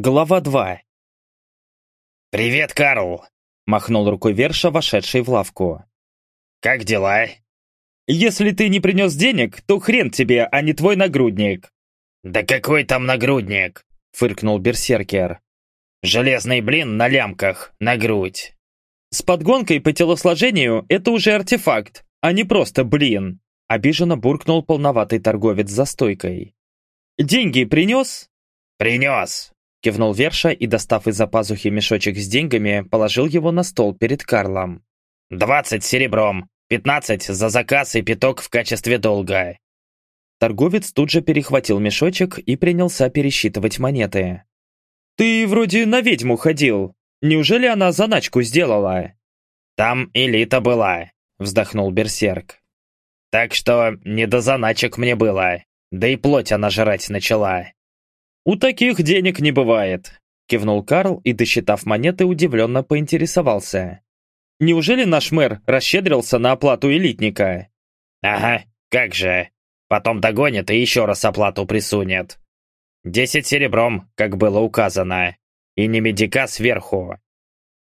Глава 2 «Привет, Карл!» – махнул рукой Верша, вошедший в лавку. «Как дела?» «Если ты не принес денег, то хрен тебе, а не твой нагрудник!» «Да какой там нагрудник?» – фыркнул берсеркер. «Железный блин на лямках, на грудь!» «С подгонкой по телосложению это уже артефакт, а не просто блин!» Обиженно буркнул полноватый торговец за стойкой. «Деньги принес?» «Принес!» Кивнул Верша и, достав из-за пазухи мешочек с деньгами, положил его на стол перед Карлом. «Двадцать серебром, пятнадцать за заказ и пяток в качестве долга». Торговец тут же перехватил мешочек и принялся пересчитывать монеты. «Ты вроде на ведьму ходил. Неужели она заначку сделала?» «Там элита была», — вздохнул Берсерк. «Так что не до заначек мне было, да и плоть она жрать начала». «У таких денег не бывает», — кивнул Карл и, досчитав монеты, удивленно поинтересовался. «Неужели наш мэр расщедрился на оплату элитника?» «Ага, как же. Потом догонит и еще раз оплату присунет. Десять серебром, как было указано. И не медика сверху».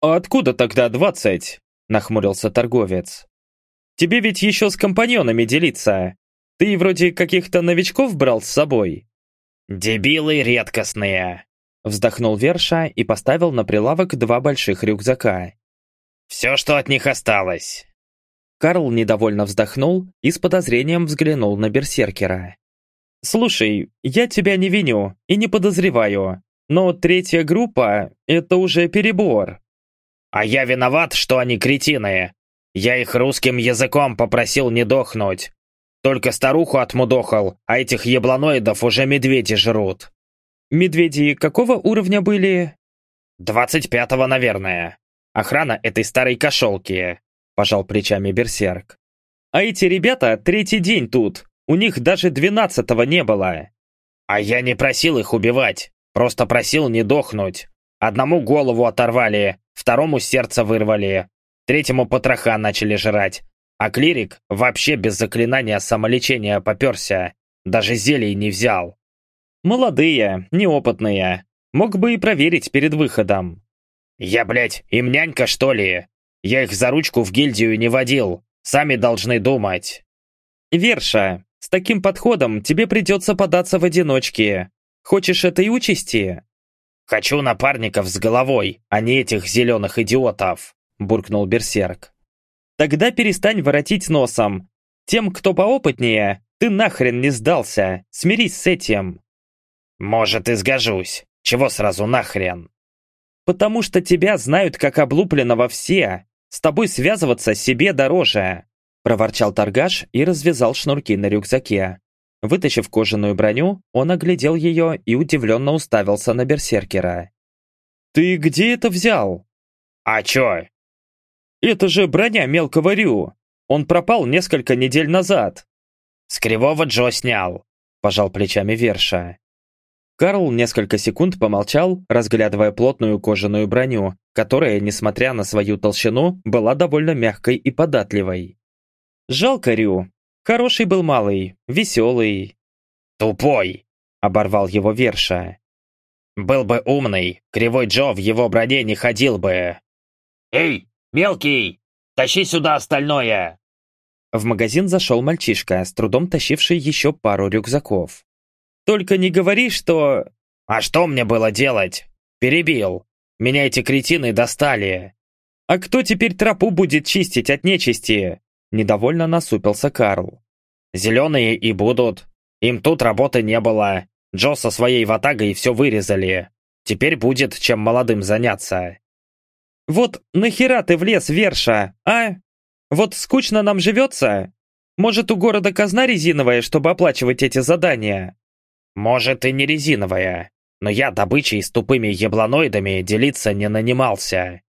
«А откуда тогда двадцать?» — нахмурился торговец. «Тебе ведь еще с компаньонами делиться. Ты вроде каких-то новичков брал с собой». «Дебилы редкостные!» Вздохнул Верша и поставил на прилавок два больших рюкзака. «Все, что от них осталось!» Карл недовольно вздохнул и с подозрением взглянул на Берсеркера. «Слушай, я тебя не виню и не подозреваю, но третья группа — это уже перебор». «А я виноват, что они кретины. Я их русским языком попросил не дохнуть. Только старуху отмудохал, а этих ебланоидов уже медведи жрут. Медведи какого уровня были? Двадцать пятого, наверное. Охрана этой старой кошелки, пожал плечами Берсерк. А эти ребята третий день тут. У них даже двенадцатого не было. А я не просил их убивать. Просто просил не дохнуть. Одному голову оторвали, второму сердце вырвали, третьему потроха начали жрать, а клирик вообще без заклинания самолечения поперся, даже зелий не взял. Молодые, неопытные. Мог бы и проверить перед выходом. Я, блядь, им нянька, что ли? Я их за ручку в гильдию не водил. Сами должны думать. Верша, с таким подходом тебе придется податься в одиночке. Хочешь этой участи? Хочу напарников с головой, а не этих зеленых идиотов, буркнул Берсерк. Тогда перестань воротить носом. Тем, кто поопытнее, ты нахрен не сдался. Смирись с этим. Может, и сгожусь. Чего сразу нахрен? Потому что тебя знают как облупленного все. С тобой связываться себе дороже. Проворчал торгаш и развязал шнурки на рюкзаке. Вытащив кожаную броню, он оглядел ее и удивленно уставился на берсеркера. «Ты где это взял?» «А чё, это же броня мелкого Рю. Он пропал несколько недель назад. С кривого Джо снял, пожал плечами Верша. Карл несколько секунд помолчал, разглядывая плотную кожаную броню, которая, несмотря на свою толщину, была довольно мягкой и податливой. «Жалко Рю. Хороший был малый, веселый». «Тупой!» — оборвал его Верша. «Был бы умный, Кривой Джо в его броне не ходил бы». «Эй, «Мелкий, тащи сюда остальное!» В магазин зашел мальчишка, с трудом тащивший еще пару рюкзаков. «Только не говори, что...» «А что мне было делать? Перебил. Меня эти кретины достали». «А кто теперь тропу будет чистить от нечисти?» Недовольно насупился Карл. «Зеленые и будут. Им тут работы не было. Джо со своей ватагой все вырезали. Теперь будет чем молодым заняться». Вот нахера ты влез, Верша, а? Вот скучно нам живется? Может, у города казна резиновая, чтобы оплачивать эти задания? Может, и не резиновая. Но я добычей с тупыми ебланоидами делиться не нанимался.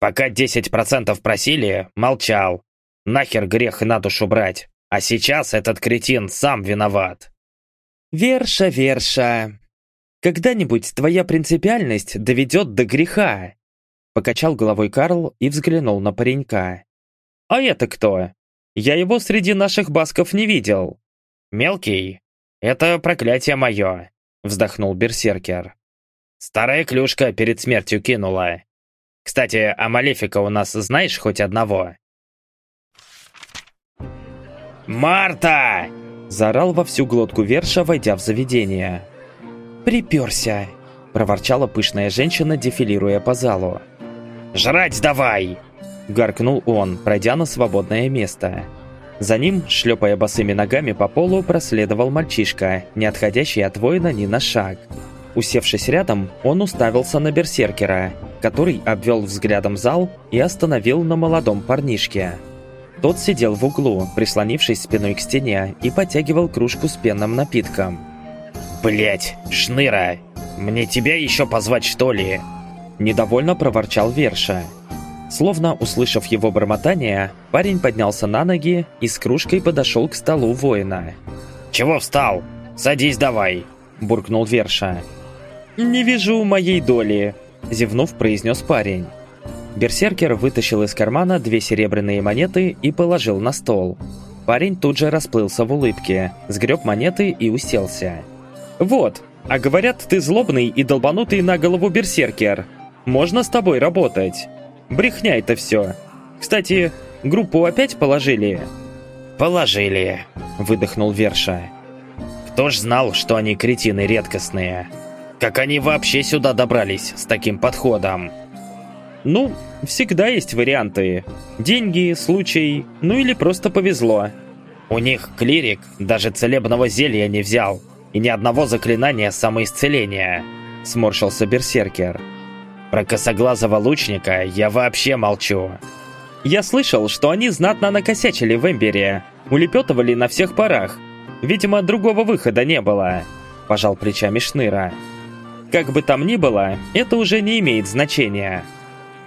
Пока 10% просили, молчал. Нахер грех на душу брать. А сейчас этот кретин сам виноват. Верша, Верша. Когда-нибудь твоя принципиальность доведет до греха. Покачал головой Карл и взглянул на паренька. «А это кто? Я его среди наших басков не видел». «Мелкий? Это проклятие мое», — вздохнул берсеркер. Старая клюшка перед смертью кинула. Кстати, а Малефика у нас знаешь хоть одного?» «Марта!» – заорал во всю глотку Верша, войдя в заведение. «Приперся!» – проворчала пышная женщина, дефилируя по залу. «Жрать давай!» – гаркнул он, пройдя на свободное место. За ним, шлепая босыми ногами по полу, проследовал мальчишка, не отходящий от воина ни на шаг. Усевшись рядом, он уставился на берсеркера, который обвел взглядом зал и остановил на молодом парнишке. Тот сидел в углу, прислонившись спиной к стене, и потягивал кружку с пенным напитком. Блять, Шныра! Мне тебя еще позвать, что ли?» Недовольно проворчал Верша. Словно услышав его бормотание, парень поднялся на ноги и с кружкой подошел к столу воина. «Чего встал? Садись давай!» – буркнул Верша. «Не вижу моей доли», – зевнув, произнес парень. Берсеркер вытащил из кармана две серебряные монеты и положил на стол. Парень тут же расплылся в улыбке, сгреб монеты и уселся. «Вот, а говорят, ты злобный и долбанутый на голову берсеркер. Можно с тобой работать. Брехня это все. Кстати, группу опять положили?» «Положили», — выдохнул Верша. «Кто ж знал, что они кретины редкостные? Как они вообще сюда добрались с таким подходом?» Ну, всегда есть варианты. Деньги, случай, ну или просто повезло. У них клирик даже целебного зелья не взял. И ни одного заклинания самоисцеления. Сморщился берсеркер. Про косоглазого лучника я вообще молчу. Я слышал, что они знатно накосячили в Эмбере. Улепетывали на всех парах. Видимо, другого выхода не было. Пожал плечами Шныра. Как бы там ни было, это уже не имеет значения.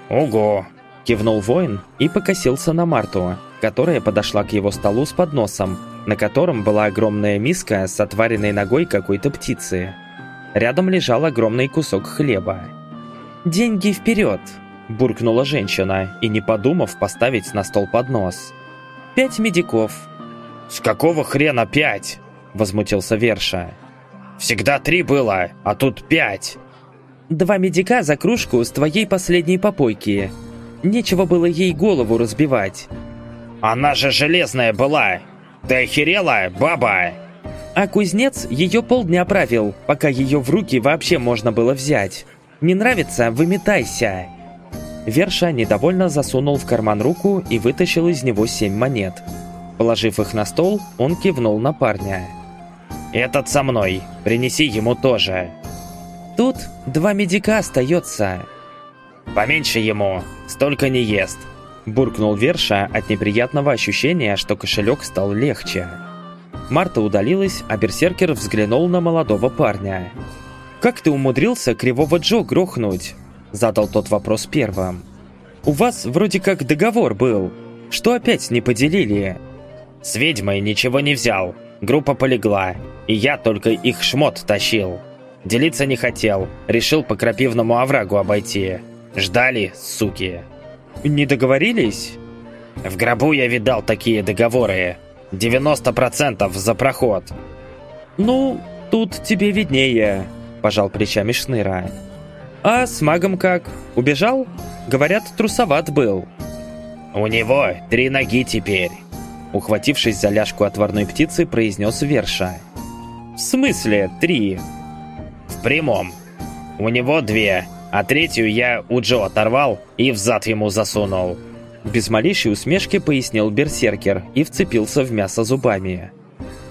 «Ого!» – кивнул воин и покосился на Марту, которая подошла к его столу с подносом, на котором была огромная миска с отваренной ногой какой-то птицы. Рядом лежал огромный кусок хлеба. «Деньги вперед!» – буркнула женщина и, не подумав, поставить на стол поднос. «Пять медиков». «С какого хрена пять?» – возмутился Верша. «Всегда три было, а тут пять!» Два медика за кружку с твоей последней попойки. Нечего было ей голову разбивать. Она же железная была. Ты охерела, баба? А кузнец ее полдня правил, пока ее в руки вообще можно было взять. Не нравится, выметайся. Верша недовольно засунул в карман руку и вытащил из него семь монет. Положив их на стол, он кивнул на парня. «Этот со мной. Принеси ему тоже». Тут два медика остается. Поменьше ему, столько не ест. Буркнул Верша от неприятного ощущения, что кошелек стал легче. Марта удалилась, а берсеркер взглянул на молодого парня. «Как ты умудрился кривого Джо грохнуть?» Задал тот вопрос первым. «У вас вроде как договор был. Что опять не поделили?» «С ведьмой ничего не взял. Группа полегла, и я только их шмот тащил. Делиться не хотел, решил по крапивному оврагу обойти. Ждали, суки. Не договорились? В гробу я видал такие договоры. 90% за проход. Ну, тут тебе виднее, пожал плечами Шныра. А с магом как? Убежал? Говорят, трусоват был. У него три ноги теперь. Ухватившись за ляжку отварной птицы, произнес Верша. В смысле три? В прямом. У него две, а третью я у Джо оторвал и в зад ему засунул. Без малейшей усмешки пояснил берсеркер и вцепился в мясо зубами.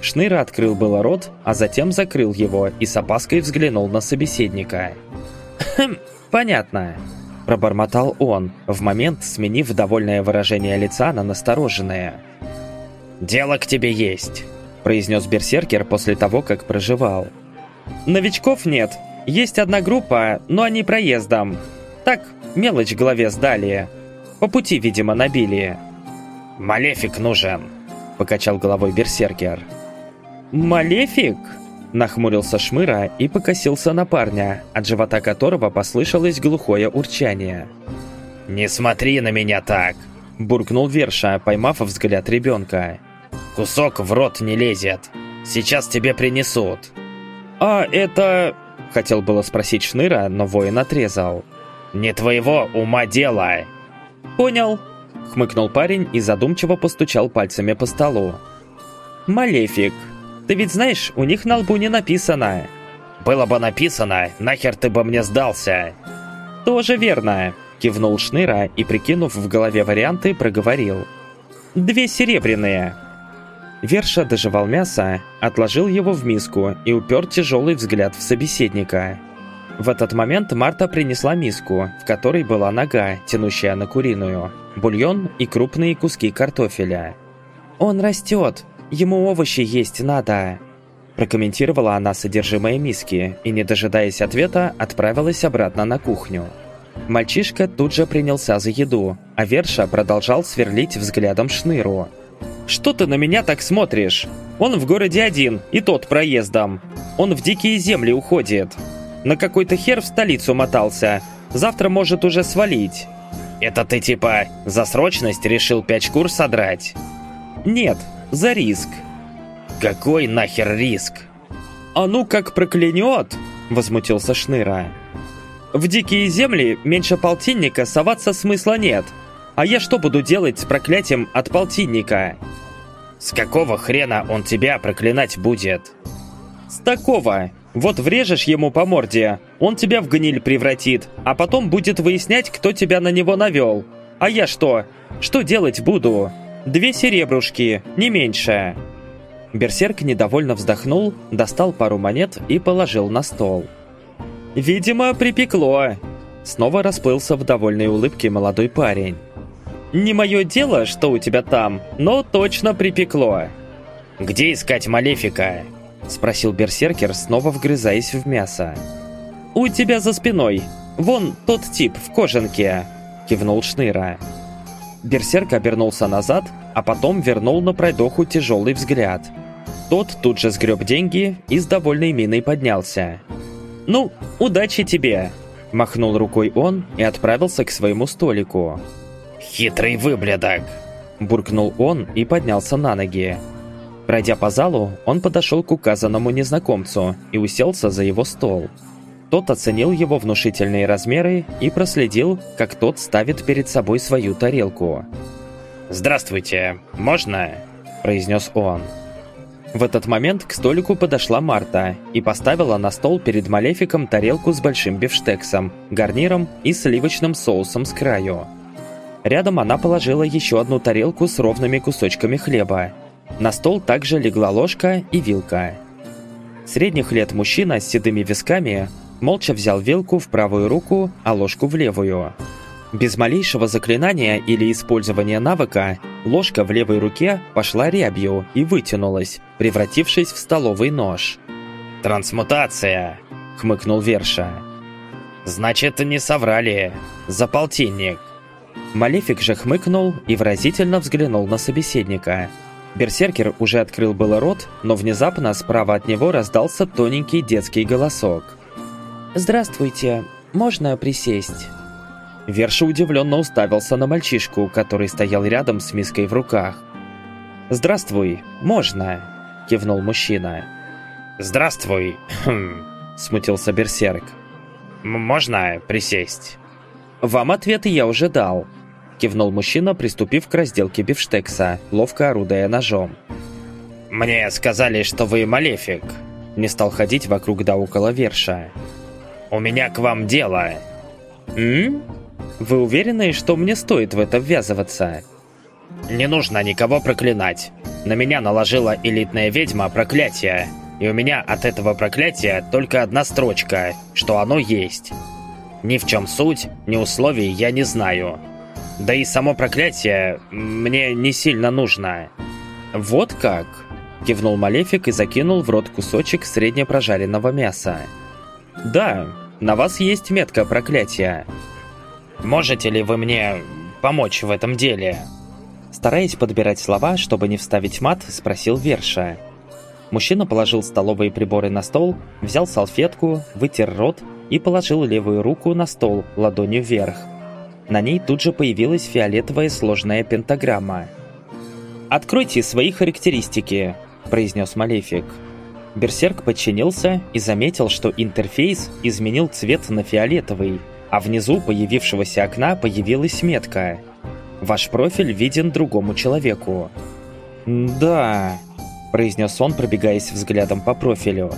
Шныра открыл было рот, а затем закрыл его и с опаской взглянул на собеседника. «Хм, понятно», – пробормотал он, в момент сменив довольное выражение лица на настороженное. «Дело к тебе есть», – произнес берсеркер после того, как проживал. Новичков нет. Есть одна группа, но они проездом. Так, мелочь в голове сдали. По пути, видимо, набили. «Малефик нужен», — покачал головой берсеркер. «Малефик?» — нахмурился Шмыра и покосился на парня, от живота которого послышалось глухое урчание. «Не смотри на меня так!» — буркнул Верша, поймав взгляд ребенка. «Кусок в рот не лезет. Сейчас тебе принесут». «А это... Хотел было спросить Шныра, но воин отрезал. «Не твоего ума дело!» «Понял!» — хмыкнул парень и задумчиво постучал пальцами по столу. «Малефик, ты ведь знаешь, у них на лбу не написано!» «Было бы написано, нахер ты бы мне сдался!» «Тоже верно!» — кивнул Шныра и, прикинув в голове варианты, проговорил. «Две серебряные!» Верша доживал мясо, отложил его в миску и упер тяжелый взгляд в собеседника. В этот момент Марта принесла миску, в которой была нога, тянущая на куриную, бульон и крупные куски картофеля. «Он растет, ему овощи есть надо», прокомментировала она содержимое миски и, не дожидаясь ответа, отправилась обратно на кухню. Мальчишка тут же принялся за еду, а Верша продолжал сверлить взглядом шныру – «Что ты на меня так смотришь? Он в городе один, и тот проездом. Он в дикие земли уходит. На какой-то хер в столицу мотался. Завтра может уже свалить». «Это ты типа за срочность решил пять шкур содрать?» «Нет, за риск». «Какой нахер риск?» «А ну как проклянет!» – возмутился Шныра. «В дикие земли меньше полтинника соваться смысла нет. А я что буду делать с проклятием от полтинника?» «С какого хрена он тебя проклинать будет?» «С такого! Вот врежешь ему по морде, он тебя в гниль превратит, а потом будет выяснять, кто тебя на него навел. А я что? Что делать буду? Две серебрушки, не меньше!» Берсерк недовольно вздохнул, достал пару монет и положил на стол. «Видимо, припекло!» Снова расплылся в довольной улыбке молодой парень. Не мое дело, что у тебя там, но точно припекло. Где искать Малефика? Спросил берсеркер, снова вгрызаясь в мясо. У тебя за спиной. Вон тот тип в кожанке. Кивнул Шныра. Берсерк обернулся назад, а потом вернул на пройдоху тяжелый взгляд. Тот тут же сгреб деньги и с довольной миной поднялся. «Ну, удачи тебе!» Махнул рукой он и отправился к своему столику. «Хитрый выблядок!» Буркнул он и поднялся на ноги. Пройдя по залу, он подошел к указанному незнакомцу и уселся за его стол. Тот оценил его внушительные размеры и проследил, как тот ставит перед собой свою тарелку. «Здравствуйте, можно?» – произнес он. В этот момент к столику подошла Марта и поставила на стол перед Малефиком тарелку с большим бифштексом, гарниром и сливочным соусом с краю. Рядом она положила еще одну тарелку с ровными кусочками хлеба. На стол также легла ложка и вилка. Средних лет мужчина с седыми висками молча взял вилку в правую руку, а ложку в левую. Без малейшего заклинания или использования навыка, ложка в левой руке пошла рябью и вытянулась, превратившись в столовый нож. «Трансмутация!» — хмыкнул Верша. «Значит, не соврали. За полтинник». Малефик же хмыкнул и выразительно взглянул на собеседника. Берсеркер уже открыл было рот, но внезапно справа от него раздался тоненький детский голосок. «Здравствуйте, можно присесть?» Верша удивленно уставился на мальчишку, который стоял рядом с миской в руках. «Здравствуй, можно!» – кивнул мужчина. «Здравствуй!» хм, – смутился Берсерк. «Можно присесть?» «Вам ответы я уже дал», – кивнул мужчина, приступив к разделке бифштекса, ловко орудая ножом. «Мне сказали, что вы малефик», – не стал ходить вокруг да около верша. «У меня к вам дело». «М? Вы уверены, что мне стоит в это ввязываться?» «Не нужно никого проклинать. На меня наложила элитная ведьма проклятие, и у меня от этого проклятия только одна строчка, что оно есть». Ни в чем суть, ни условий я не знаю. Да и само проклятие мне не сильно нужно. Вот как? Кивнул Малефик и закинул в рот кусочек среднепрожаренного мяса. Да, на вас есть метка проклятия. Можете ли вы мне помочь в этом деле? Стараясь подбирать слова, чтобы не вставить мат, спросил Верша. Мужчина положил столовые приборы на стол, взял салфетку, вытер рот и положил левую руку на стол ладонью вверх. На ней тут же появилась фиолетовая сложная пентаграмма. «Откройте свои характеристики», – произнес Малефик. Берсерк подчинился и заметил, что интерфейс изменил цвет на фиолетовый, а внизу появившегося окна появилась метка. Ваш профиль виден другому человеку. «Да», – произнес он, пробегаясь взглядом по профилю.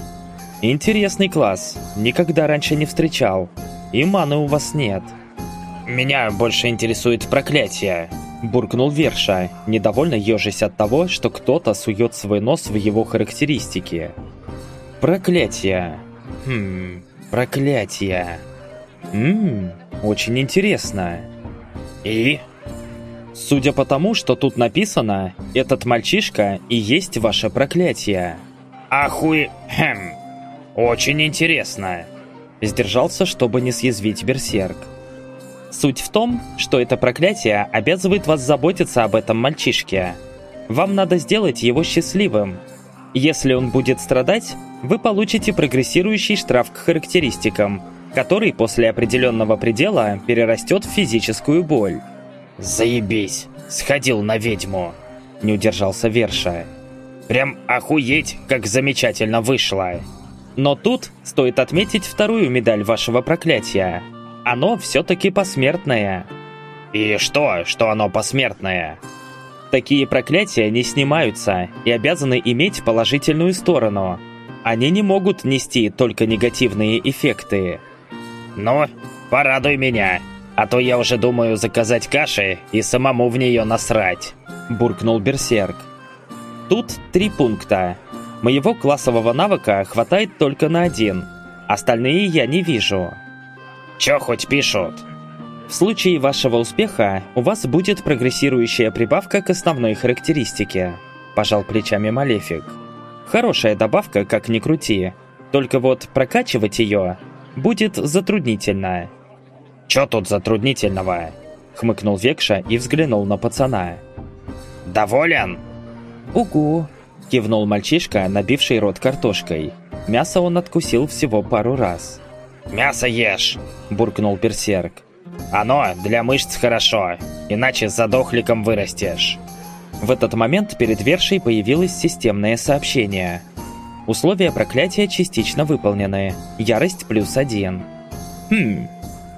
«Интересный класс. Никогда раньше не встречал. И маны у вас нет». «Меня больше интересует проклятие», – буркнул Верша, недовольно ежась от того, что кто-то сует свой нос в его характеристики. «Проклятие. Хм, проклятие. Ммм, очень интересно». «И?» Судя по тому, что тут написано, этот мальчишка и есть ваше проклятие. Ахуй... Хм. Очень интересно. Сдержался, чтобы не съязвить берсерк. Суть в том, что это проклятие обязывает вас заботиться об этом мальчишке. Вам надо сделать его счастливым. Если он будет страдать, вы получите прогрессирующий штраф к характеристикам, который после определенного предела перерастет в физическую боль. «Заебись! Сходил на ведьму!» Не удержался Верша. «Прям охуеть, как замечательно вышло!» Но тут стоит отметить вторую медаль вашего проклятия. Оно все-таки посмертное. «И что, что оно посмертное?» Такие проклятия не снимаются и обязаны иметь положительную сторону. Они не могут нести только негативные эффекты. «Ну, порадуй меня!» А то я уже думаю заказать каши и самому в нее насрать», – буркнул Берсерк. Тут три пункта. Моего классового навыка хватает только на один. Остальные я не вижу. Чё хоть пишут? В случае вашего успеха у вас будет прогрессирующая прибавка к основной характеристике. Пожал плечами Малефик. Хорошая добавка, как ни крути. Только вот прокачивать ее будет затруднительно. «Чё тут затруднительного?» Хмыкнул Векша и взглянул на пацана. «Доволен?» «Угу!» Кивнул мальчишка, набивший рот картошкой. Мясо он откусил всего пару раз. «Мясо ешь!» Буркнул Берсерк. «Оно для мышц хорошо, иначе задохликом вырастешь». В этот момент перед Вершей появилось системное сообщение. Условия проклятия частично выполнены. Ярость плюс один. Хм,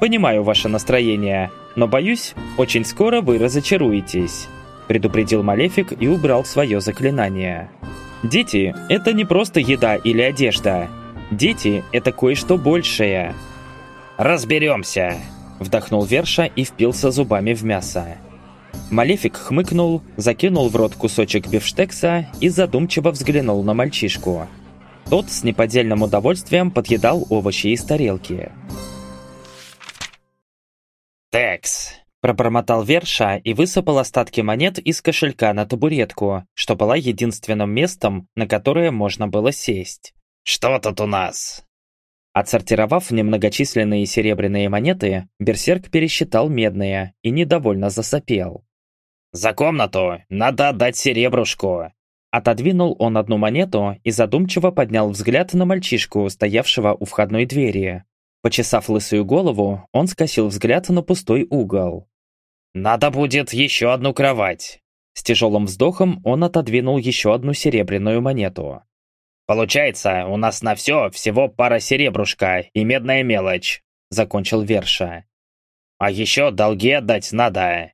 Понимаю ваше настроение, но боюсь, очень скоро вы разочаруетесь», предупредил Малефик и убрал свое заклинание. «Дети – это не просто еда или одежда. Дети – это кое-что большее». «Разберемся», – вдохнул Верша и впился зубами в мясо. Малефик хмыкнул, закинул в рот кусочек бифштекса и задумчиво взглянул на мальчишку. Тот с неподдельным удовольствием подъедал овощи из тарелки. «Текс!» – пробормотал Верша и высыпал остатки монет из кошелька на табуретку, что была единственным местом, на которое можно было сесть. «Что тут у нас?» Отсортировав немногочисленные серебряные монеты, Берсерк пересчитал медные и недовольно засопел. «За комнату надо отдать серебрушку!» Отодвинул он одну монету и задумчиво поднял взгляд на мальчишку, стоявшего у входной двери. Почесав лысую голову, он скосил взгляд на пустой угол. «Надо будет еще одну кровать!» С тяжелым вздохом он отодвинул еще одну серебряную монету. «Получается, у нас на все всего пара серебрушка и медная мелочь», закончил Верша. «А еще долги отдать надо».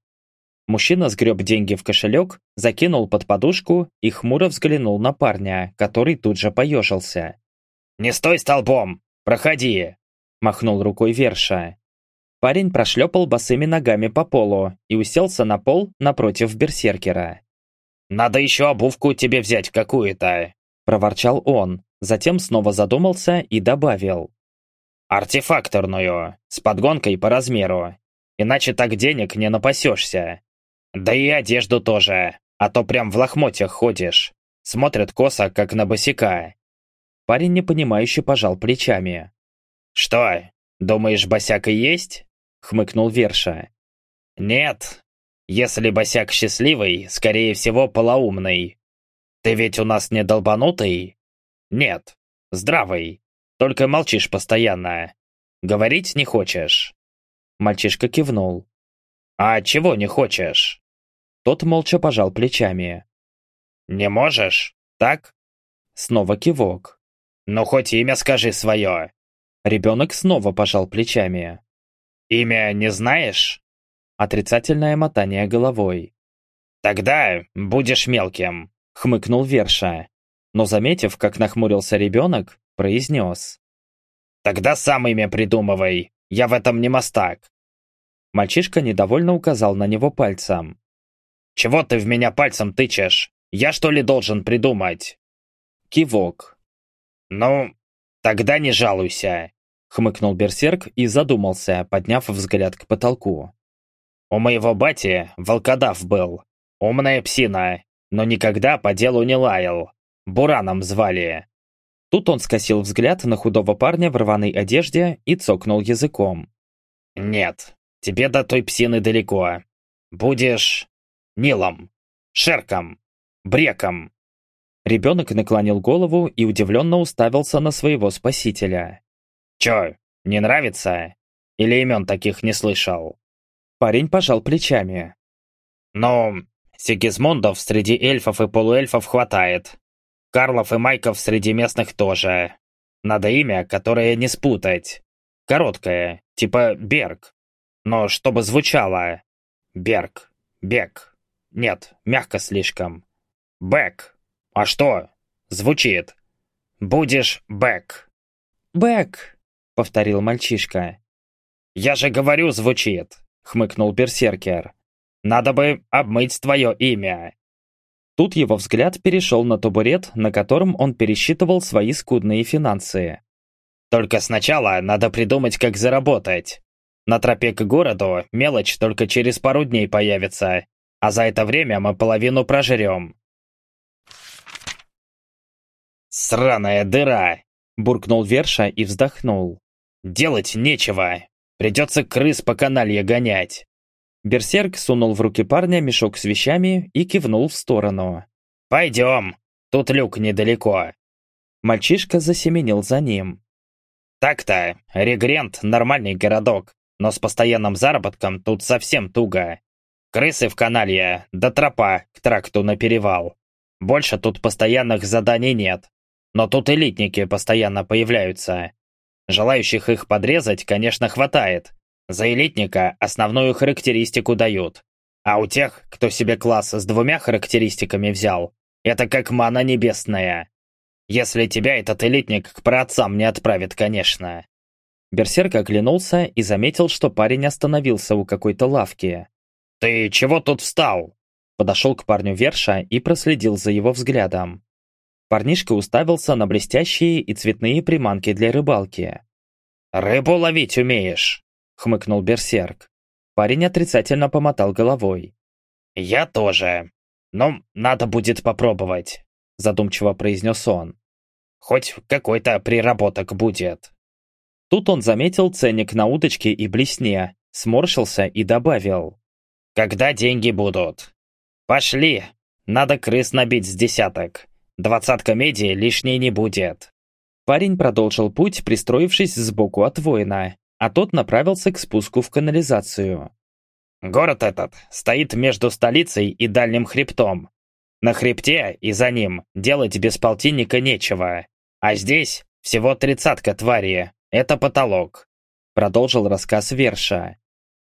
Мужчина сгреб деньги в кошелек, закинул под подушку и хмуро взглянул на парня, который тут же поежился. «Не стой столбом! Проходи!» махнул рукой Верша. Парень прошлепал босыми ногами по полу и уселся на пол напротив берсеркера. «Надо еще обувку тебе взять какую-то», – проворчал он, затем снова задумался и добавил. «Артефакторную, с подгонкой по размеру, иначе так денег не напасешься. Да и одежду тоже, а то прям в лохмотьях ходишь. Смотрят косо, как на босика». Парень непонимающе пожал плечами. «Что, думаешь, босяк и есть?» — хмыкнул Верша. «Нет. Если босяк счастливый, скорее всего, полоумный. Ты ведь у нас не долбанутый?» «Нет. Здравый. Только молчишь постоянно. Говорить не хочешь?» Мальчишка кивнул. «А чего не хочешь?» Тот молча пожал плечами. «Не можешь? Так?» Снова кивок. Ну хоть имя скажи свое. Ребенок снова пожал плечами. Имя не знаешь? Отрицательное мотание головой. Тогда будешь мелким, хмыкнул Верша. Но заметив, как нахмурился ребенок, произнес. Тогда сам имя придумывай, я в этом не мастак. Мальчишка недовольно указал на него пальцем. «Чего ты в меня пальцем тычешь? Я что ли должен придумать?» Кивок. «Ну, тогда не жалуйся», — хмыкнул берсерк и задумался, подняв взгляд к потолку. «У моего бати волкодав был. Умная псина, но никогда по делу не лаял. Бураном звали». Тут он скосил взгляд на худого парня в рваной одежде и цокнул языком. «Нет, тебе до той псины далеко. Будешь Нилом, Шерком, Бреком». Ребенок наклонил голову и удивленно уставился на своего спасителя. «Чё, не нравится? Или имен таких не слышал?» Парень пожал плечами. «Ну, Сигизмундов среди эльфов и полуэльфов хватает. Карлов и Майков среди местных тоже. Надо имя, которое не спутать. Короткое, типа Берг. Но чтобы звучало. Берг. Бег. Нет, мягко слишком. Бэк. А что? Звучит. Будешь Бэк. Бэк, повторил мальчишка. Я же говорю, звучит, хмыкнул берсеркер. Надо бы обмыть твое имя. Тут его взгляд перешел на табурет, на котором он пересчитывал свои скудные финансы. Только сначала надо придумать, как заработать. На тропе к городу мелочь только через пару дней появится, а за это время мы половину прожрем. «Сраная дыра!» – буркнул Верша и вздохнул. «Делать нечего. Придется крыс по каналье гонять». Берсерк сунул в руки парня мешок с вещами и кивнул в сторону. «Пойдем, тут люк недалеко». Мальчишка засеменил за ним. «Так-то, Регрент – нормальный городок, но с постоянным заработком тут совсем туго. Крысы в канале, да тропа к тракту на перевал. Больше тут постоянных заданий нет. Но тут элитники постоянно появляются. Желающих их подрезать, конечно, хватает. За элитника основную характеристику дают. А у тех, кто себе класс с двумя характеристиками взял, это как мана небесная. Если тебя этот элитник к праотцам не отправит, конечно. Берсерк оглянулся и заметил, что парень остановился у какой-то лавки. «Ты чего тут встал?» Подошел к парню Верша и проследил за его взглядом. Парнишка уставился на блестящие и цветные приманки для рыбалки. «Рыбу ловить умеешь?» — хмыкнул Берсерк. Парень отрицательно помотал головой. «Я тоже. Но надо будет попробовать», — задумчиво произнес он. «Хоть какой-то приработок будет». Тут он заметил ценник на удочке и блесне, сморщился и добавил. «Когда деньги будут?» «Пошли! Надо крыс набить с десяток. Двадцатка меди лишней не будет». Парень продолжил путь, пристроившись сбоку от воина, а тот направился к спуску в канализацию. «Город этот стоит между столицей и дальним хребтом. На хребте и за ним делать без полтинника нечего. А здесь всего тридцатка твари, это потолок», — продолжил рассказ Верша.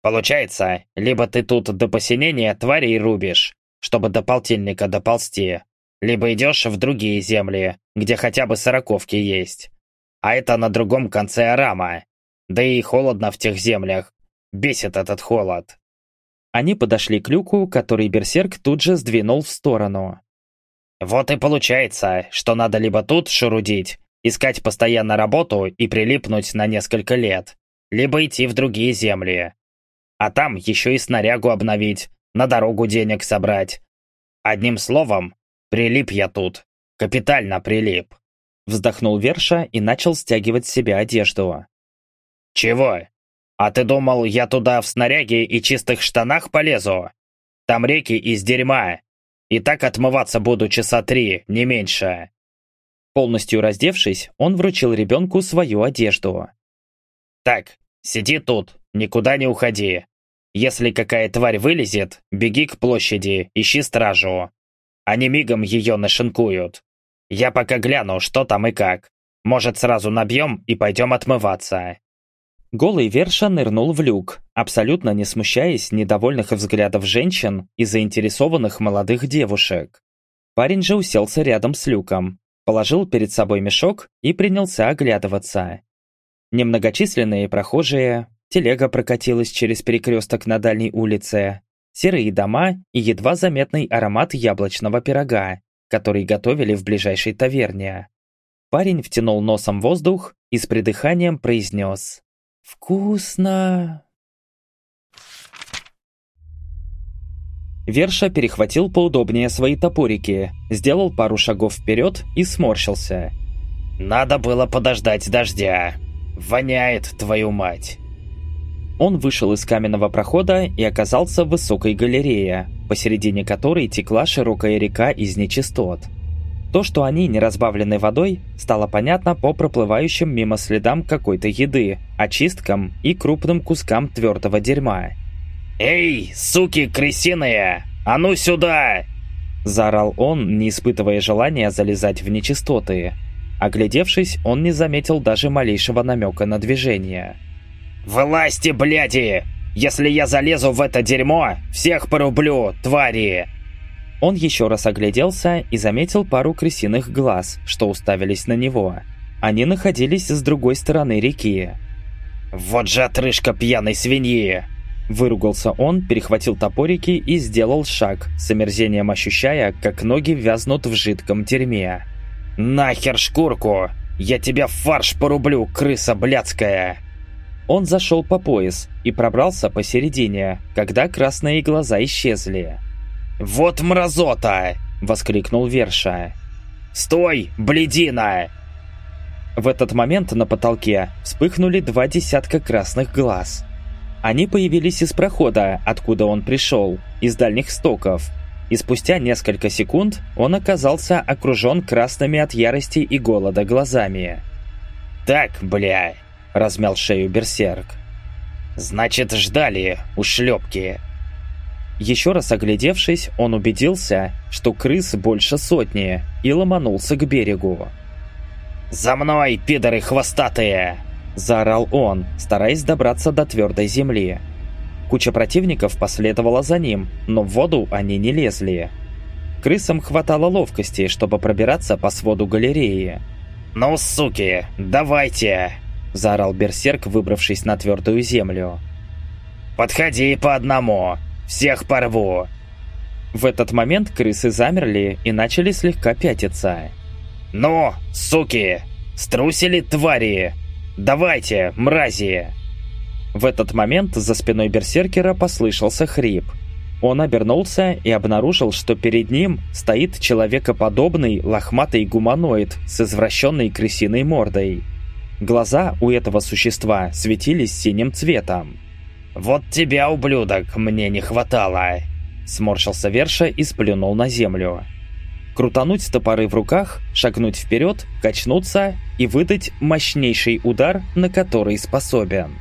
«Получается, либо ты тут до посинения тварей рубишь, чтобы до полтинника доползти, либо идешь в другие земли, где хотя бы сороковки есть. А это на другом конце Арама. Да и холодно в тех землях. Бесит этот холод». Они подошли к люку, который Берсерк тут же сдвинул в сторону. «Вот и получается, что надо либо тут шурудить, искать постоянно работу и прилипнуть на несколько лет, либо идти в другие земли. А там еще и снарягу обновить, на дорогу денег собрать. Одним словом, прилип я тут. Капитально прилип. Вздохнул Верша и начал стягивать с себя одежду. «Чего? А ты думал, я туда в снаряге и чистых штанах полезу? Там реки из дерьма. И так отмываться буду часа три, не меньше. Полностью раздевшись, он вручил ребенку свою одежду. «Так, сиди тут, никуда не уходи. Если какая тварь вылезет, беги к площади, ищи стражу. Они мигом ее нашинкуют. Я пока гляну, что там и как. Может, сразу набьем и пойдем отмываться?» Голый Верша нырнул в люк, абсолютно не смущаясь недовольных взглядов женщин и заинтересованных молодых девушек. Парень же уселся рядом с люком, положил перед собой мешок и принялся оглядываться. Немногочисленные прохожие, телега прокатилась через перекресток на дальней улице, серые дома и едва заметный аромат яблочного пирога, который готовили в ближайшей таверне. Парень втянул носом воздух и с придыханием произнес «Вкусно!». Верша перехватил поудобнее свои топорики, сделал пару шагов вперед и сморщился. «Надо было подождать дождя. Воняет, твою мать!» Он вышел из каменного прохода и оказался в высокой галерее, посередине которой текла широкая река из нечистот. То, что они не разбавлены водой, стало понятно по проплывающим мимо следам какой-то еды, очисткам и крупным кускам твердого дерьма. «Эй, суки крысиные! А ну сюда!» Заорал он, не испытывая желания залезать в нечистоты. Оглядевшись, он не заметил даже малейшего намека на движение. «Власти, бляди! Если я залезу в это дерьмо, всех порублю, твари!» Он еще раз огляделся и заметил пару крысиных глаз, что уставились на него. Они находились с другой стороны реки. «Вот же отрыжка пьяной свиньи!» Выругался он, перехватил топорики и сделал шаг, с омерзением ощущая, как ноги вязнут в жидком дерьме. «Нахер шкурку! Я тебя в фарш порублю, крыса блядская!» Он зашел по пояс и пробрался посередине, когда красные глаза исчезли. «Вот мразота!» — воскликнул Верша. «Стой, бледина!» В этот момент на потолке вспыхнули два десятка красных глаз. Они появились из прохода, откуда он пришел, из дальних стоков. И спустя несколько секунд он оказался окружен красными от ярости и голода глазами. «Так, бля!» — размял шею берсерк. «Значит, ждали, ушлепки!» Еще раз оглядевшись, он убедился, что крыс больше сотни, и ломанулся к берегу. «За мной, пидоры хвостатые!» – заорал он, стараясь добраться до твердой земли. Куча противников последовала за ним, но в воду они не лезли. Крысам хватало ловкости, чтобы пробираться по своду галереи. «Ну, суки, давайте!» – заорал берсерк, выбравшись на твердую землю. «Подходи по одному!» Всех порву!» В этот момент крысы замерли и начали слегка пятиться. «Ну, суки! Струсили твари! Давайте, мрази!» В этот момент за спиной берсеркера послышался хрип. Он обернулся и обнаружил, что перед ним стоит человекоподобный лохматый гуманоид с извращенной крысиной мордой. Глаза у этого существа светились синим цветом. «Вот тебя, ублюдок, мне не хватало!» Сморщился Верша и сплюнул на землю. Крутануть топоры в руках, шагнуть вперед, качнуться и выдать мощнейший удар, на который способен.